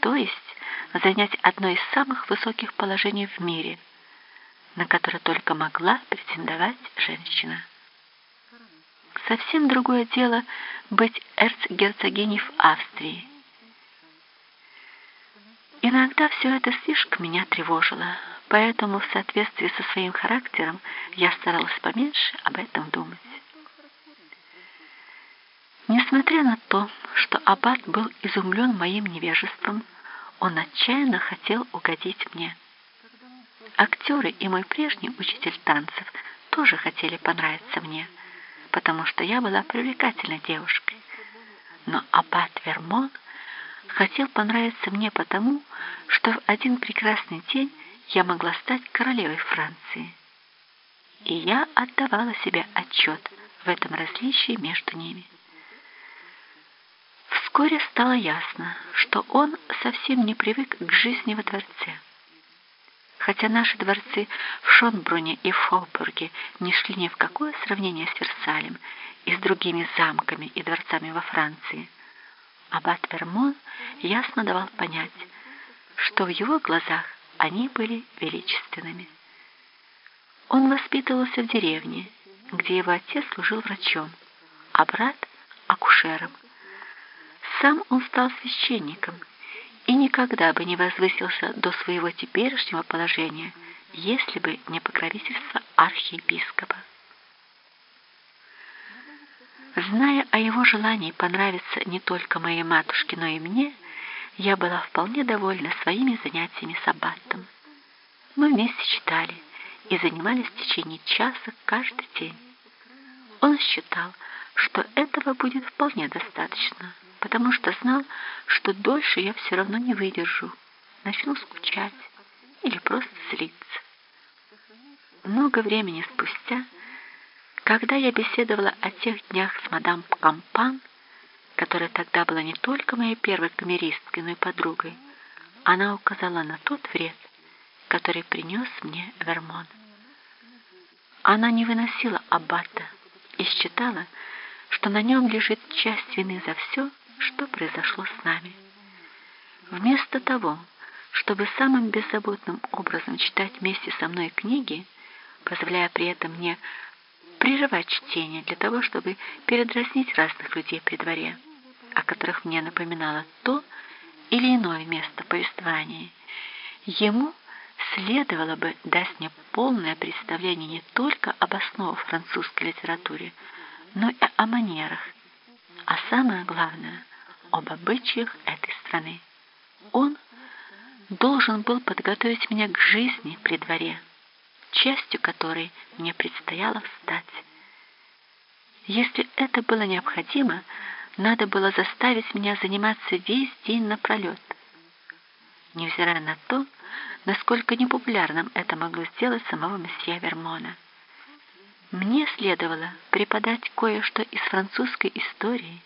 то есть занять одно из самых высоких положений в мире, на которое только могла претендовать женщина. Совсем другое дело быть эрцгерцогиней в Австрии. Иногда все это слишком меня тревожило, поэтому в соответствии со своим характером я старалась поменьше об этом думать. Несмотря на то, что аббат был изумлен моим невежеством, он отчаянно хотел угодить мне. Актеры и мой прежний учитель танцев тоже хотели понравиться мне, потому что я была привлекательной девушкой. Но аббат Вермон хотел понравиться мне потому, что в один прекрасный день я могла стать королевой Франции. И я отдавала себе отчет в этом различии между ними. Вскоре стало ясно, что он совсем не привык к жизни во дворце. Хотя наши дворцы в Шонбруне и в Фолбурге не шли ни в какое сравнение с Версалем и с другими замками и дворцами во Франции, аббат Вермон ясно давал понять, что в его глазах они были величественными. Он воспитывался в деревне, где его отец служил врачом, а брат – акушером. Сам он стал священником и никогда бы не возвысился до своего теперешнего положения, если бы не покровительство архиепископа. Зная о его желании понравиться не только моей матушке, но и мне, я была вполне довольна своими занятиями с аббатом. Мы вместе читали и занимались в течение часа каждый день. Он считал, что этого будет вполне достаточно, потому что знал, что дольше я все равно не выдержу, начну скучать или просто злиться. Много времени спустя когда я беседовала о тех днях с мадам Кампан, которая тогда была не только моей первой камеристкой, но и подругой, она указала на тот вред, который принес мне Вермон. Она не выносила аббата и считала, что на нем лежит часть вины за все, что произошло с нами. Вместо того, чтобы самым беззаботным образом читать вместе со мной книги, позволяя при этом мне прерывать чтение для того, чтобы передразнить разных людей при дворе, о которых мне напоминало то или иное место повествования. Ему следовало бы дать мне полное представление не только об основах французской литературе, но и о манерах, а самое главное – об обычаях этой страны. Он должен был подготовить меня к жизни при дворе, частью которой мне предстояло встать. Если это было необходимо, надо было заставить меня заниматься весь день напролет. Невзирая на то, насколько непопулярным это могло сделать самого месье Вермона. Мне следовало преподать кое-что из французской истории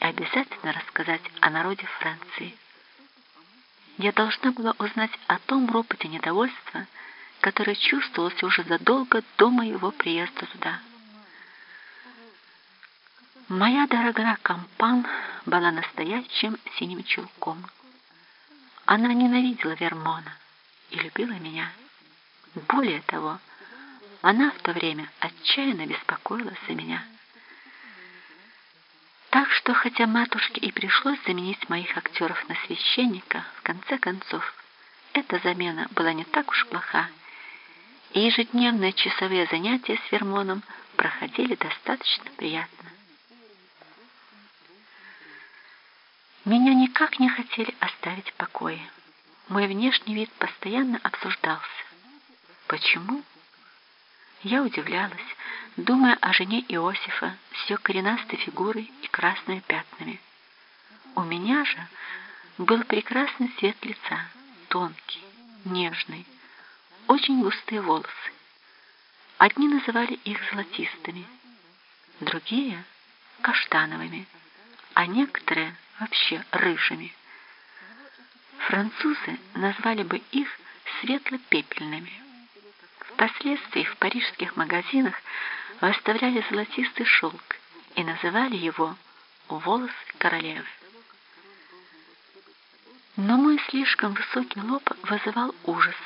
и обязательно рассказать о народе Франции. Я должна была узнать о том ропоте недовольства, который чувствовался уже задолго до моего приезда туда. Моя дорогая Кампан была настоящим синим чулком. Она ненавидела Вермона и любила меня. Более того, она в то время отчаянно беспокоилась за меня. Так что, хотя матушке и пришлось заменить моих актеров на священника, в конце концов, эта замена была не так уж плоха, и ежедневные часовые занятия с Вермоном проходили достаточно приятно. Меня никак не хотели оставить в покое. Мой внешний вид постоянно обсуждался. Почему? Я удивлялась, думая о жене Иосифа с ее коренастой фигурой и красными пятнами. У меня же был прекрасный цвет лица, тонкий, нежный, очень густые волосы. Одни называли их золотистыми, другие — каштановыми, а некоторые вообще рыжими. Французы назвали бы их светло-пепельными. Впоследствии в парижских магазинах выставляли золотистый шелк и называли его «волосы королевы». Но мой слишком высокий лоб вызывал ужас.